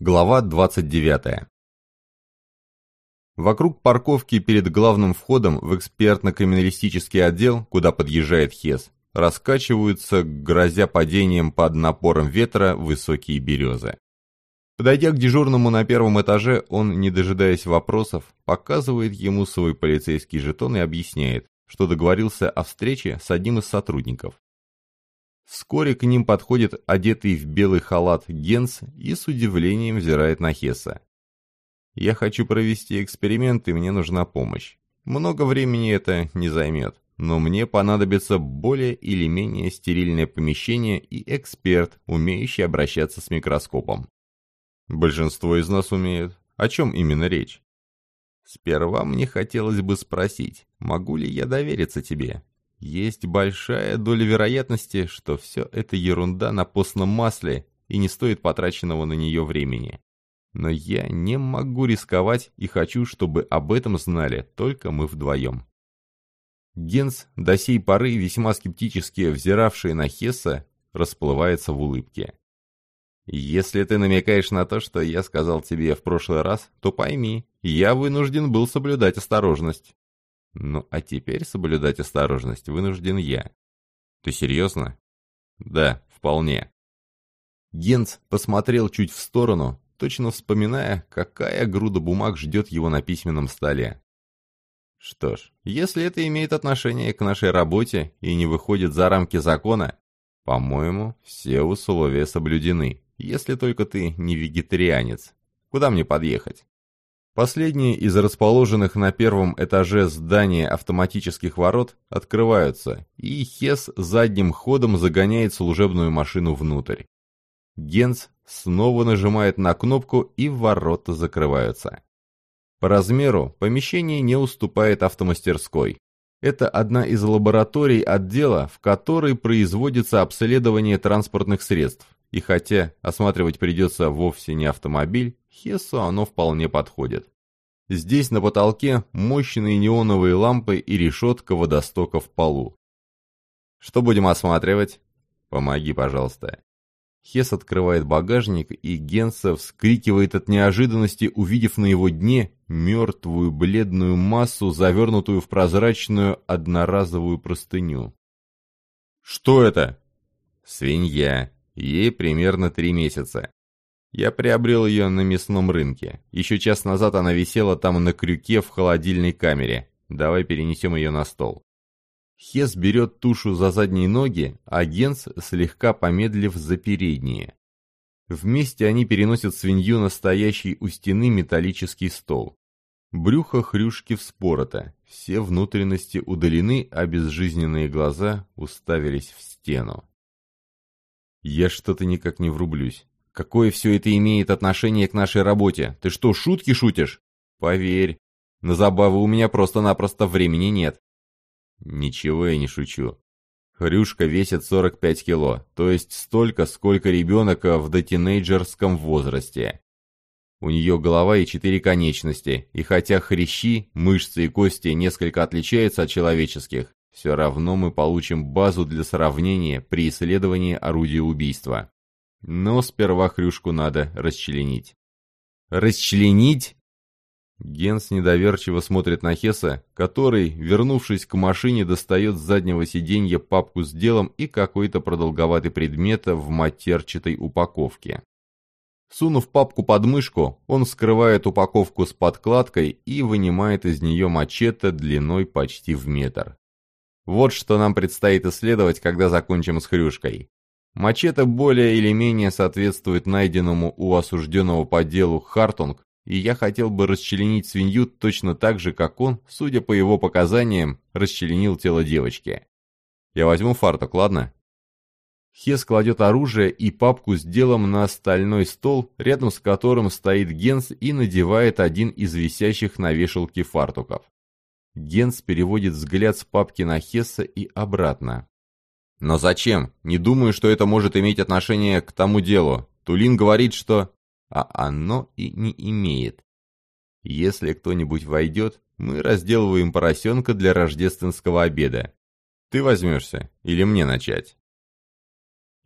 Глава 29. Вокруг парковки перед главным входом в экспертно-криминалистический отдел, куда подъезжает Хес, раскачиваются, грозя падением под напором ветра, высокие березы. Подойдя к дежурному на первом этаже, он, не дожидаясь вопросов, показывает ему свой полицейский жетон и объясняет, что договорился о встрече с одним из сотрудников. Вскоре к ним подходит одетый в белый халат Генс и с удивлением взирает на Хесса. «Я хочу провести эксперимент, и мне нужна помощь. Много времени это не займет, но мне понадобится более или менее стерильное помещение и эксперт, умеющий обращаться с микроскопом. Большинство из нас умеют. О чем именно речь? Сперва мне хотелось бы спросить, могу ли я довериться тебе? Есть большая доля вероятности, что все это ерунда на постном масле и не стоит потраченного на нее времени. Но я не могу рисковать и хочу, чтобы об этом знали только мы вдвоем. Генс, до сей поры весьма скептически взиравший на Хесса, расплывается в улыбке. «Если ты намекаешь на то, что я сказал тебе в прошлый раз, то пойми, я вынужден был соблюдать осторожность. Ну, а теперь соблюдать осторожность вынужден я. Ты серьезно? Да, вполне. Генц посмотрел чуть в сторону, точно вспоминая, какая груда бумаг ждет его на письменном столе. Что ж, если это имеет отношение к нашей работе и не выходит за рамки закона, по-моему, все условия соблюдены, если только ты не вегетарианец. Куда мне подъехать? Последние из расположенных на первом этаже здания автоматических ворот открываются, и Хес задним ходом загоняет служебную машину внутрь. Генц снова нажимает на кнопку, и ворота закрываются. По размеру помещение не уступает автомастерской. Это одна из лабораторий отдела, в которой производится обследование транспортных средств, и хотя осматривать придется вовсе не автомобиль, Хессу оно вполне подходит. Здесь на потолке мощные неоновые лампы и решетка водостока в полу. Что будем осматривать? Помоги, пожалуйста. Хес открывает багажник, и Генса вскрикивает от неожиданности, увидев на его дне мертвую бледную массу, завернутую в прозрачную одноразовую простыню. «Что это?» «Свинья. Ей примерно три месяца. Я приобрел ее на мясном рынке. Еще час назад она висела там на крюке в холодильной камере. Давай перенесем ее на стол. Хес берет тушу за задние ноги, а Генс, слегка помедлив, за передние. Вместе они переносят свинью на стоящий у стены металлический стол. Брюхо хрюшки вспорото, все внутренности удалены, а безжизненные глаза уставились в стену. Я что-то никак не врублюсь. Какое все это имеет отношение к нашей работе? Ты что, шутки шутишь? Поверь, на забавы у меня просто-напросто времени нет. Ничего я не шучу. Хрюшка весит 45 кило, то есть столько, сколько ребенок в дотинейджерском возрасте. У нее голова и четыре конечности, и хотя хрящи, мышцы и кости несколько отличаются от человеческих, все равно мы получим базу для сравнения при исследовании орудия убийства. Но сперва хрюшку надо расчленить. Расчленить? Генс недоверчиво смотрит на Хесса, который, вернувшись к машине, достает с заднего сиденья папку с делом и какой-то продолговатый предмет в матерчатой упаковке. Сунув папку под мышку, он скрывает упаковку с подкладкой и вынимает из нее мачете длиной почти в метр. Вот что нам предстоит исследовать, когда закончим с хрюшкой. Мачете более или менее соответствует найденному у осужденного по делу Хартунг, и я хотел бы расчленить свинью точно так же, как он, судя по его показаниям, расчленил тело девочки. Я возьму фартук, ладно? Хес кладет оружие и папку с делом на стальной стол, рядом с которым стоит Генс и надевает один из висящих на вешалке фартуков. Генс переводит взгляд с папки на Хесса и обратно. «Но зачем? Не думаю, что это может иметь отношение к тому делу. Тулин говорит, что...» «А оно и не имеет. Если кто-нибудь войдет, мы разделываем поросенка для рождественского обеда. Ты возьмешься или мне начать?»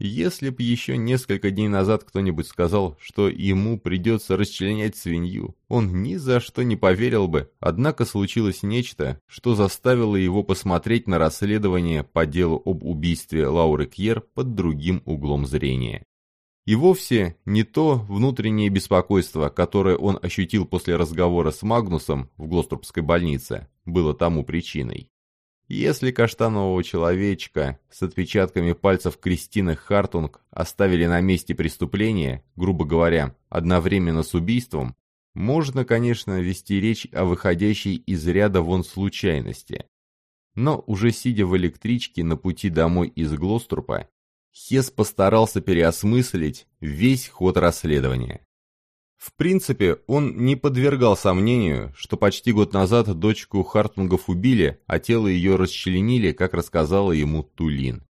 Если б еще несколько дней назад кто-нибудь сказал, что ему придется расчленять свинью, он ни за что не поверил бы, однако случилось нечто, что заставило его посмотреть на расследование по делу об убийстве Лауры Кьер под другим углом зрения. И вовсе не то внутреннее беспокойство, которое он ощутил после разговора с Магнусом в Глострупской больнице, было тому причиной. Если каштанового человечка с отпечатками пальцев Кристины Хартунг оставили на месте преступления, грубо говоря, одновременно с убийством, можно, конечно, вести речь о выходящей из ряда вон случайности. Но уже сидя в электричке на пути домой из Глострупа, Хес постарался переосмыслить весь ход расследования. В принципе, он не подвергал сомнению, что почти год назад дочку Хартунгов убили, а тело ее расчленили, как рассказала ему Тулин.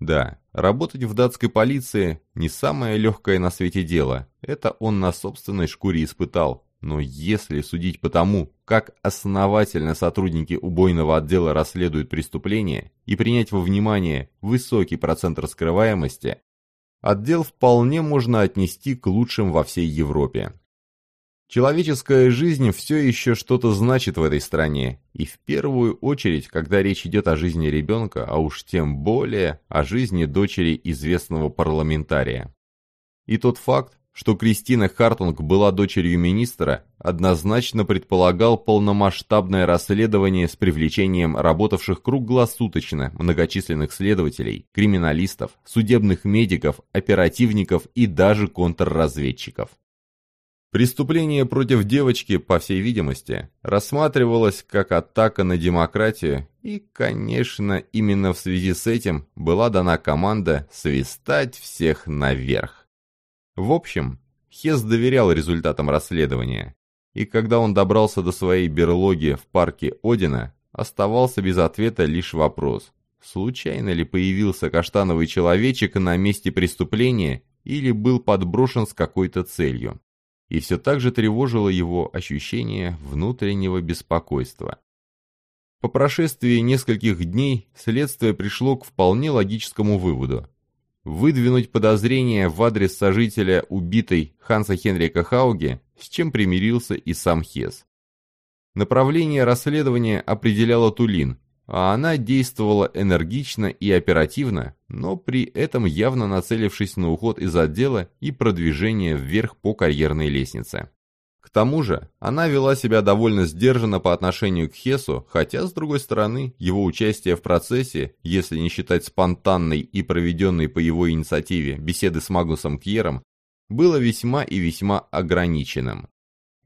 Да, работать в датской полиции не самое легкое на свете дело, это он на собственной шкуре испытал, но если судить по тому, как основательно сотрудники убойного отдела расследуют преступления и принять во внимание высокий процент раскрываемости, отдел вполне можно отнести к лучшим во всей Европе. Человеческая жизнь все еще что-то значит в этой стране, и в первую очередь, когда речь идет о жизни ребенка, а уж тем более о жизни дочери известного парламентария. И тот факт, что Кристина Хартунг была дочерью министра, однозначно предполагал полномасштабное расследование с привлечением работавших круглосуточно многочисленных следователей, криминалистов, судебных медиков, оперативников и даже контрразведчиков. Преступление против девочки, по всей видимости, рассматривалось как атака на демократию, и, конечно, именно в связи с этим была дана команда свистать всех наверх. В общем, Хес доверял результатам расследования, и когда он добрался до своей берлоги в парке Одина, оставался без ответа лишь вопрос, случайно ли появился каштановый человечек на месте преступления или был подброшен с какой-то целью. И все так же тревожило его ощущение внутреннего беспокойства. По прошествии нескольких дней следствие пришло к вполне логическому выводу выдвинуть подозрения в адрес сожителя убитой Ханса Хенрика Хауге, с чем примирился и сам Хес. Направление расследования определяла Тулин, а она действовала энергично и оперативно, но при этом явно нацелившись на уход из отдела и продвижение вверх по карьерной лестнице. К тому же, она вела себя довольно сдержанно по отношению к Хесу, хотя, с другой стороны, его участие в процессе, если не считать спонтанной и проведенной по его инициативе беседы с Магнусом Кьером, было весьма и весьма ограниченным.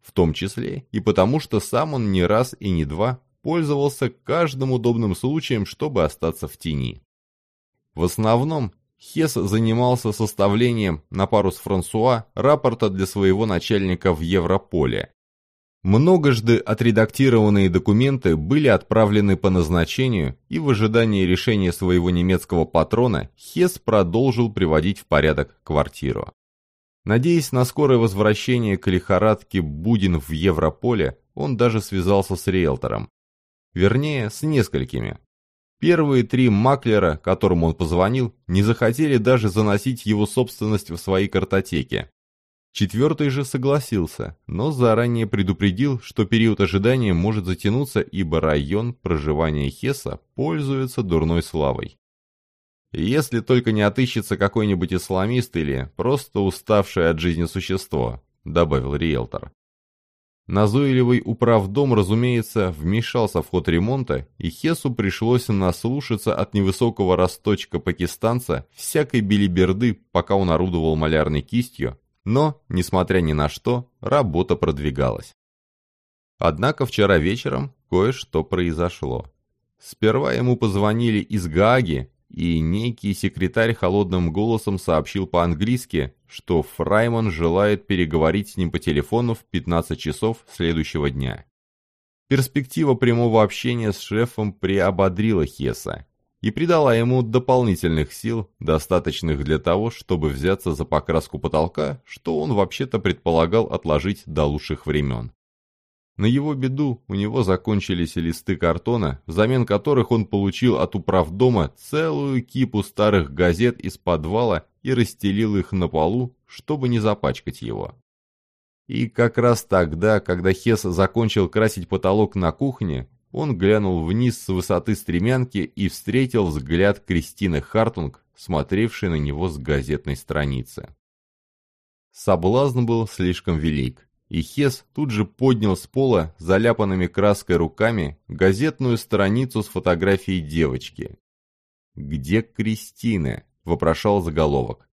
В том числе и потому, что сам он не раз и не два пользовался каждым удобным случаем, чтобы остаться в тени. В основном Хес занимался составлением, на пару с Франсуа, рапорта для своего начальника в Европоле. Многожды отредактированные документы были отправлены по назначению, и в ожидании решения своего немецкого патрона Хес продолжил приводить в порядок квартиру. Надеясь на скорое возвращение к лихорадке Будин в Европоле, он даже связался с риэлтором. Вернее, с несколькими, Первые три маклера, которым он позвонил, не захотели даже заносить его собственность в свои картотеки. Четвертый же согласился, но заранее предупредил, что период ожидания может затянуться, ибо район проживания Хесса пользуется дурной славой. Если только не отыщется какой-нибудь исламист или просто уставшее от жизни существо, добавил риэлтор. Назойливый управдом, разумеется, вмешался в ход ремонта, и Хесу пришлось наслушаться от невысокого росточка пакистанца всякой белиберды, пока он орудовал малярной кистью, но, несмотря ни на что, работа продвигалась. Однако вчера вечером кое-что произошло. Сперва ему позвонили из Гааги и некий секретарь холодным голосом сообщил по-английски, что Фрайман желает переговорить с ним по телефону в 15 часов следующего дня. Перспектива прямого общения с шефом приободрила Хесса и придала ему дополнительных сил, достаточных для того, чтобы взяться за покраску потолка, что он вообще-то предполагал отложить до лучших времен. На его беду у него закончились листы картона, взамен которых он получил от управдома целую кипу старых газет из подвала и расстелил их на полу, чтобы не запачкать его. И как раз тогда, когда Хес закончил красить потолок на кухне, он глянул вниз с высоты стремянки и встретил взгляд Кристины Хартунг, смотревшей на него с газетной страницы. Соблазн был слишком велик и Хес тут же поднял с пола заляпанными краской руками газетную страницу с фотографией девочки. «Где Кристина?» – вопрошал заголовок.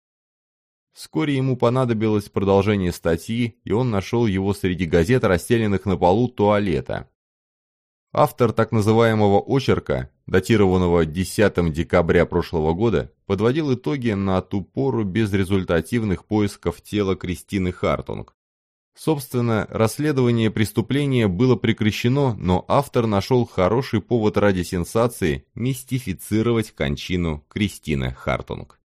Вскоре ему понадобилось продолжение статьи, и он нашел его среди газет, расстеленных на полу туалета. Автор так называемого очерка, датированного 10 декабря прошлого года, подводил итоги на ту пору безрезультативных поисков тела Кристины Хартунг. Собственно, расследование преступления было прекращено, но автор нашел хороший повод ради сенсации мистифицировать кончину Кристины Хартунг.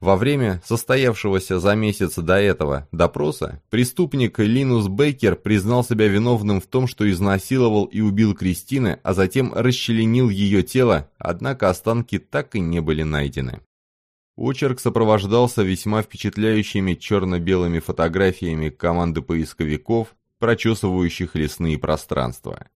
Во время состоявшегося за месяц до этого допроса преступник Линус Бейкер признал себя виновным в том, что изнасиловал и убил Кристины, а затем расчленил ее тело, однако останки так и не были найдены. Очерк сопровождался весьма впечатляющими черно-белыми фотографиями команды поисковиков, прочесывающих лесные пространства.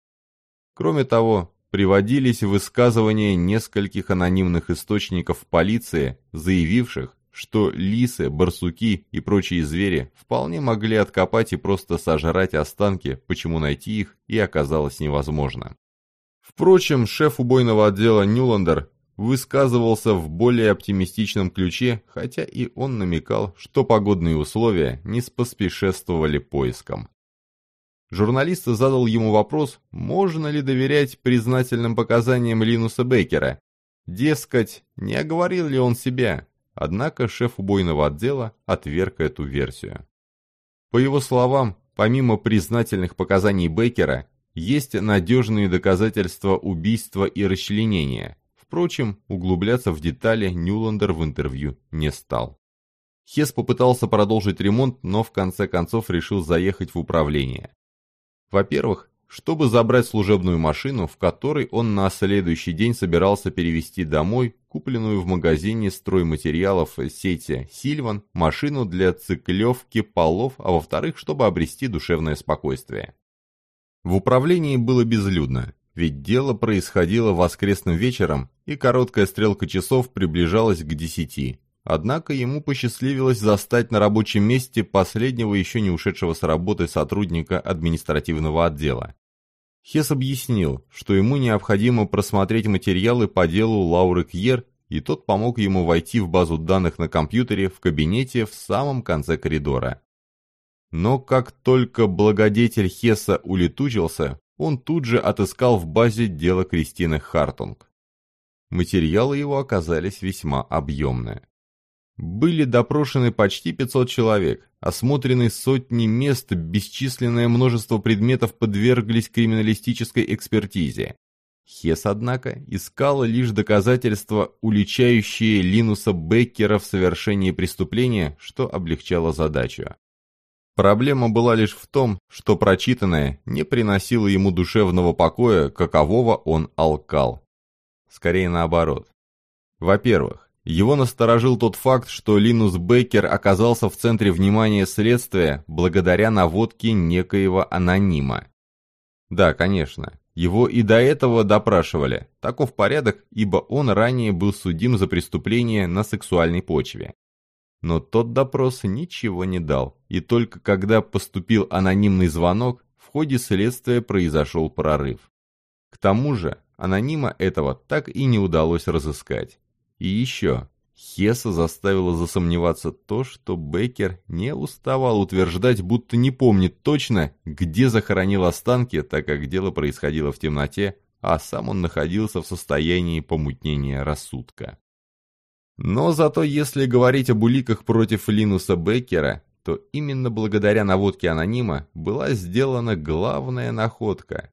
Кроме того, приводились высказывания нескольких анонимных источников полиции, заявивших, что лисы, барсуки и прочие звери вполне могли откопать и просто сожрать останки, почему найти их и оказалось невозможно. Впрочем, шеф убойного отдела Нюландер высказывался в более оптимистичном ключе, хотя и он намекал, что погодные условия не споспешествовали поискам. Журналист задал ему вопрос, можно ли доверять признательным показаниям Линуса Бейкера. Дескать, не оговорил ли он себя, однако шеф убойного отдела отверг эту версию. По его словам, помимо признательных показаний Бейкера, есть надежные доказательства убийства и расчленения – Впрочем, углубляться в детали Нюландер в интервью не стал. Хес попытался продолжить ремонт, но в конце концов решил заехать в управление. Во-первых, чтобы забрать служебную машину, в которой он на следующий день собирался перевезти домой купленную в магазине стройматериалов сети «Сильван» машину для циклевки полов, а во-вторых, чтобы обрести душевное спокойствие. В управлении было безлюдно, ведь дело происходило воскресным вечером, и короткая стрелка часов приближалась к десяти. Однако ему посчастливилось застать на рабочем месте последнего еще не ушедшего с работы сотрудника административного отдела. Хес объяснил, что ему необходимо просмотреть материалы по делу Лауры Кьер, и тот помог ему войти в базу данных на компьютере в кабинете в самом конце коридора. Но как только благодетель Хесса улетучился, он тут же отыскал в базе дело Кристины Хартунг. Материалы его оказались весьма объемные. Были допрошены почти 500 человек, осмотрены сотни мест, бесчисленное множество предметов подверглись криминалистической экспертизе. Хес, однако, искала лишь доказательства, уличающие Линуса Беккера в совершении преступления, что облегчало задачу. Проблема была лишь в том, что прочитанное не приносило ему душевного покоя, какового он алкал. Скорее наоборот. Во-первых, его насторожил тот факт, что Линус Бейкер оказался в центре внимания следствия благодаря наводке некоего анонима. Да, конечно, его и до этого допрашивали, таков порядок, ибо он ранее был судим за преступление на сексуальной почве. Но тот допрос ничего не дал, и только когда поступил анонимный звонок, в ходе следствия произошел прорыв. К тому же, анонима этого так и не удалось разыскать. И еще, Хесса заставила засомневаться то, что Беккер не уставал утверждать, будто не помнит точно, где захоронил останки, так как дело происходило в темноте, а сам он находился в состоянии помутнения рассудка. Но зато если говорить об уликах против Линуса Беккера, то именно благодаря наводке анонима была сделана главная находка.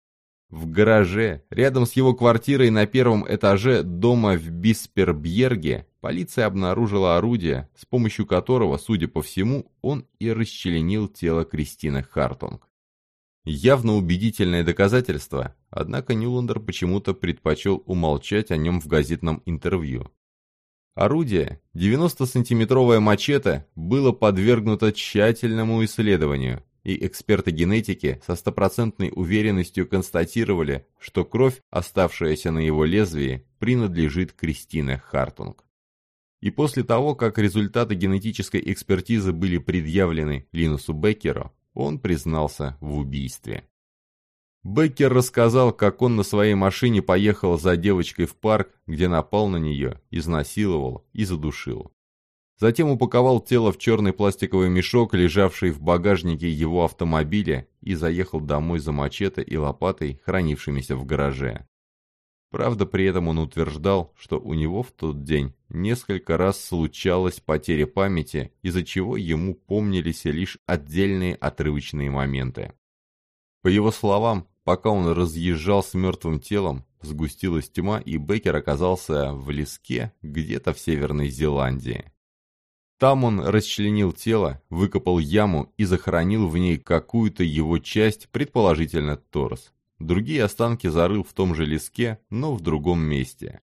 В гараже, рядом с его квартирой на первом этаже дома в Биспербьерге, полиция обнаружила орудие, с помощью которого, судя по всему, он и расчленил тело Кристины Хартунг. Явно убедительное доказательство, однако Нюландер почему-то предпочел умолчать о нем в газетном интервью. Орудие, 90-сантиметровая мачете, было подвергнуто тщательному исследованию, и эксперты генетики со стопроцентной уверенностью констатировали, что кровь, оставшаяся на его лезвии, принадлежит Кристине Хартунг. И после того, как результаты генетической экспертизы были предъявлены Линусу Беккеру, он признался в убийстве. Беккер рассказал, как он на своей машине поехал за девочкой в парк, где напал на нее, изнасиловал и задушил. Затем упаковал тело в черный пластиковый мешок, лежавший в багажнике его автомобиля, и заехал домой за мачете и лопатой, хранившимися в гараже. Правда, при этом он утверждал, что у него в тот день несколько раз случалась потеря памяти, из-за чего ему помнились лишь отдельные отрывочные моменты. По его словам, пока он разъезжал с мертвым телом, сгустилась тьма, и Беккер оказался в леске где-то в Северной Зеландии. Там он расчленил тело, выкопал яму и захоронил в ней какую-то его часть, предположительно торс. Другие останки зарыл в том же леске, но в другом месте.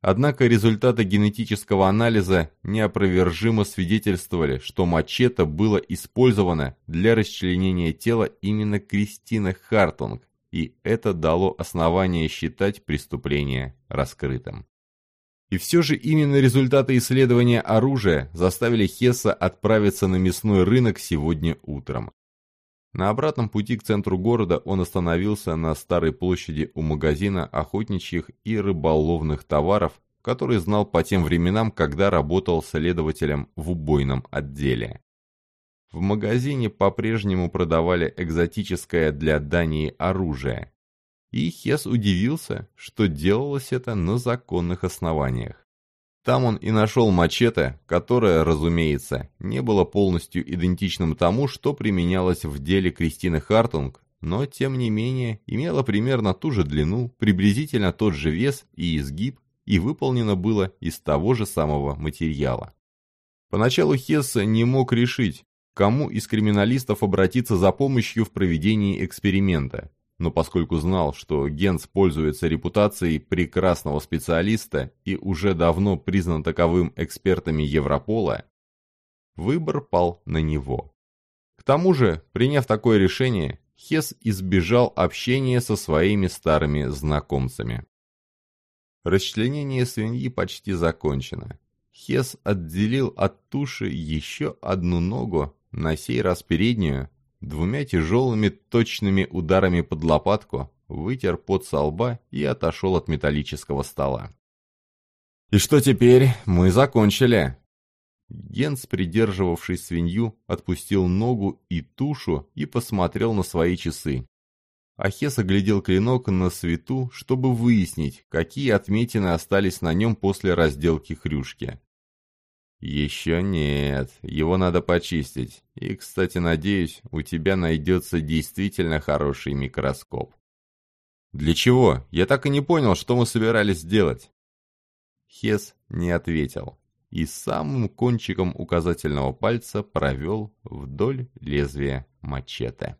Однако результаты генетического анализа неопровержимо свидетельствовали, что мачете было использовано для расчленения тела именно Кристины Хартунг, и это дало основание считать преступление раскрытым. И все же именно результаты исследования оружия заставили Хесса отправиться на мясной рынок сегодня утром. На обратном пути к центру города он остановился на старой площади у магазина охотничьих и рыболовных товаров, который знал по тем временам, когда работал следователем в убойном отделе. В магазине по-прежнему продавали экзотическое для Дании оружие. И Хес удивился, что делалось это на законных основаниях. Там он и нашел мачете, которое, разумеется, не было полностью идентичным тому, что применялось в деле Кристины Хартунг, но, тем не менее, имело примерно ту же длину, приблизительно тот же вес и изгиб, и выполнено было из того же самого материала. Поначалу Хесса не мог решить, кому из криминалистов обратиться за помощью в проведении эксперимента, но поскольку знал, что Генс пользуется репутацией прекрасного специалиста и уже давно признан таковым экспертами Европола, выбор пал на него. К тому же, приняв такое решение, Хес избежал общения со своими старыми знакомцами. Расчленение свиньи почти закончено. Хес отделил от туши еще одну ногу, на сей раз переднюю, двумя тяжелыми точными ударами под лопатку, вытер пот со лба и отошел от металлического стола. «И что теперь? Мы закончили!» Генс, придерживавший свинью, отпустил ногу и тушу и посмотрел на свои часы. Ахес оглядел клинок на свету, чтобы выяснить, какие отметины остались на нем после разделки хрюшки. «Еще нет, его надо почистить. И, кстати, надеюсь, у тебя найдется действительно хороший микроскоп». «Для чего? Я так и не понял, что мы собирались сделать». Хес не ответил и самым кончиком указательного пальца провел вдоль лезвия мачете.